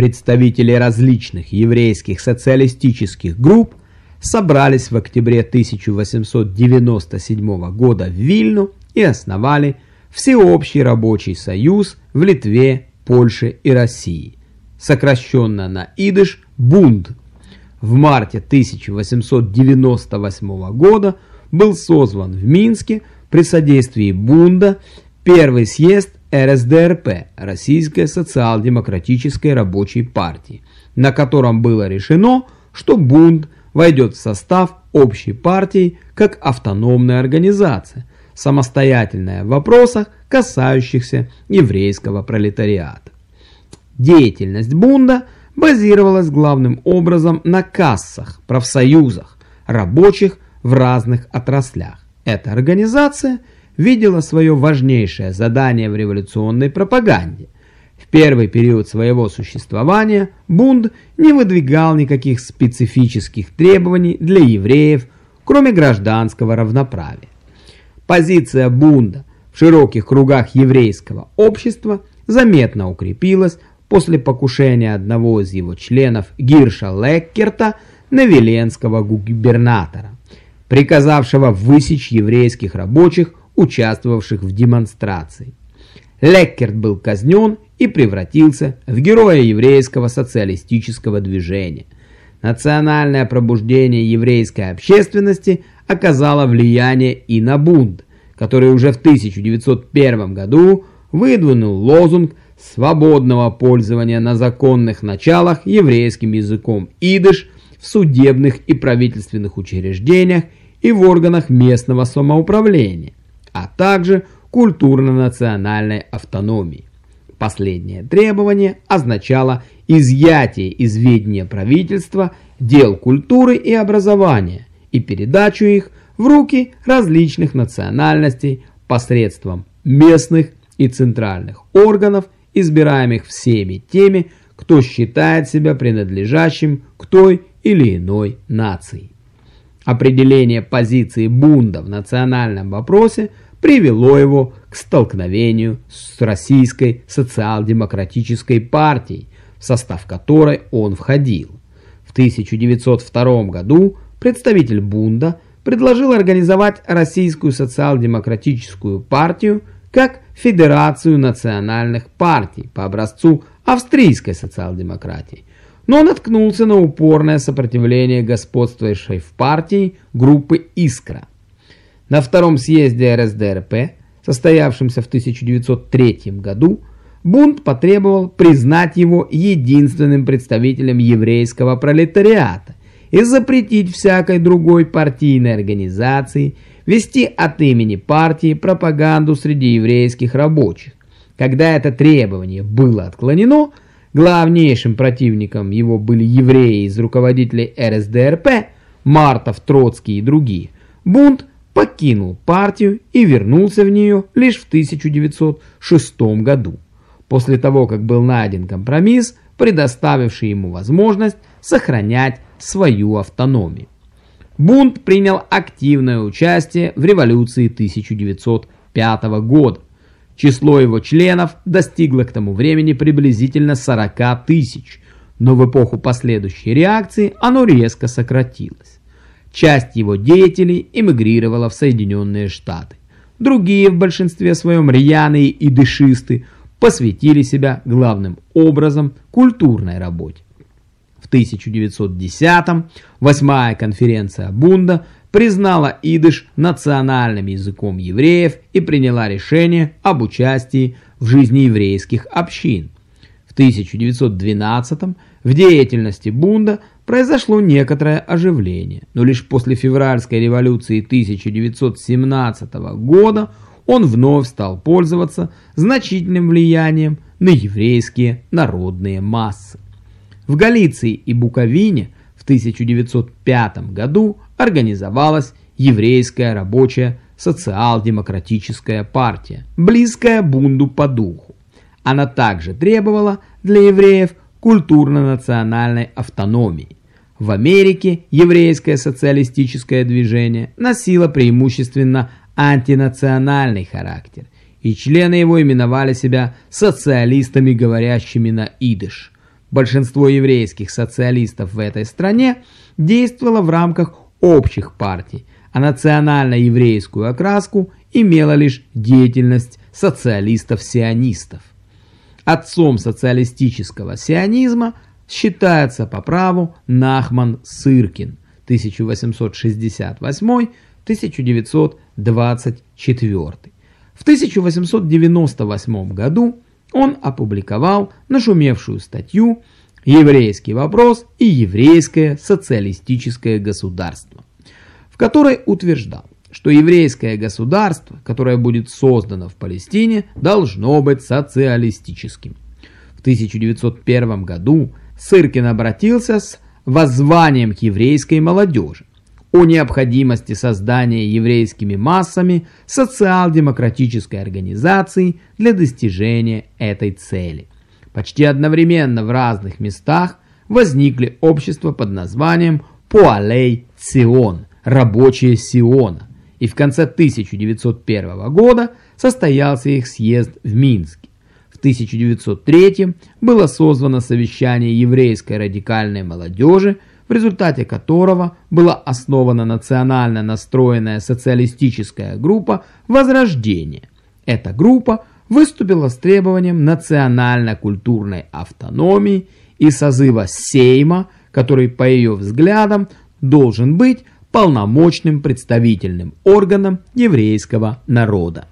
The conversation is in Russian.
Представители различных еврейских социалистических групп собрались в октябре 1897 года в Вильну и основали Всеобщий рабочий союз в Литве, Польше и России, сокращенно на идыш «Бунд». В марте 1898 года был созван в Минске при содействии Бунда первый съезд РСДРП Российской социал-демократической рабочей партии, на котором было решено, что Бунд войдет в состав общей партии как автономная организация, самостоятельная в вопросах, касающихся еврейского пролетариата. Деятельность Бунда базировалась главным образом на кассах, профсоюзах, рабочих в разных отраслях. Эта организация видела свое важнейшее задание в революционной пропаганде. В первый период своего существования Бунд не выдвигал никаких специфических требований для евреев, кроме гражданского равноправия. Позиция Бунда в широких кругах еврейского общества заметно укрепилась после покушения одного из его членов Гирша Леккерта на Веленского губернатора, приказавшего высечь еврейских рабочих, участвовавших в демонстрации. Леккерт был казнен и превратился в героя еврейского социалистического движения. Национальное пробуждение еврейской общественности оказало влияние и на бунт, который уже в 1901 году выдвинул лозунг свободного пользования на законных началах еврейским языком идыш в судебных и правительственных учреждениях и в органах местного самоуправления, а также культурно-национальной автономии. Последнее требование означало изъятие из ведения правительства дел культуры и образования и передачу их в руки различных национальностей посредством местных и центральных органов, избираемых всеми теми, кто считает себя принадлежащим к той или иной нации. Определение позиции Бунда в национальном вопросе привело его к столкновению с Российской социал-демократической партией, в состав которой он входил. В 1902 году представитель Бунда предложил организовать Российскую социал-демократическую партию как Федерацию национальных партий по образцу австрийской социал-демократии, но наткнулся на упорное сопротивление господствующей в партии группы «Искра». На втором съезде РСДРП, состоявшемся в 1903 году, Бунт потребовал признать его единственным представителем еврейского пролетариата и запретить всякой другой партийной организации вести от имени партии пропаганду среди еврейских рабочих. Когда это требование было отклонено, главнейшим противником его были евреи из руководителей РСДРП, Мартов, Троцкий и другие, бунт покинул партию и вернулся в нее лишь в 1906 году, после того, как был найден компромисс, предоставивший ему возможность сохранять свою автономию. Бунт принял активное участие в революции 1905 года. Число его членов достигло к тому времени приблизительно 40 тысяч, но в эпоху последующей реакции оно резко сократилось. Часть его деятелей эмигрировала в Соединенные Штаты. Другие в большинстве своем рьяные и дышисты посвятили себя главным образом культурной работе. 1910-м восьмая конференция Бунда признала идыш национальным языком евреев и приняла решение об участии в жизни еврейских общин. В 1912-м в деятельности Бунда произошло некоторое оживление, но лишь после февральской революции 1917 года он вновь стал пользоваться значительным влиянием на еврейские народные массы. В Галиции и Буковине в 1905 году организовалась еврейская рабочая социал-демократическая партия, близкая Бунду по духу. Она также требовала для евреев культурно-национальной автономии. В Америке еврейское социалистическое движение носило преимущественно антинациональный характер, и члены его именовали себя социалистами, говорящими на идыш. Большинство еврейских социалистов в этой стране действовало в рамках общих партий, а национально-еврейскую окраску имела лишь деятельность социалистов-сионистов. Отцом социалистического сионизма считается по праву Нахман Сыркин 1868-1924. В 1898 году он опубликовал нашумевшую статью «Еврейский вопрос и еврейское социалистическое государство», в которой утверждал, что еврейское государство, которое будет создано в Палестине, должно быть социалистическим. В 1901 году Сыркин обратился с воззванием к еврейской молодежи о необходимости создания еврейскими массами социал-демократической организации для достижения этой цели. Почти одновременно в разных местах возникли общества под названием Пуалей Сион, рабочие Сиона, и в конце 1901 года состоялся их съезд в Минске. В 1903 было созвано совещание еврейской радикальной молодежи, в результате которого была основана национально настроенная социалистическая группа «Возрождение». Эта группа выступила с требованием национально-культурной автономии и созыва Сейма, который, по ее взглядам, должен быть полномочным представительным органом еврейского народа.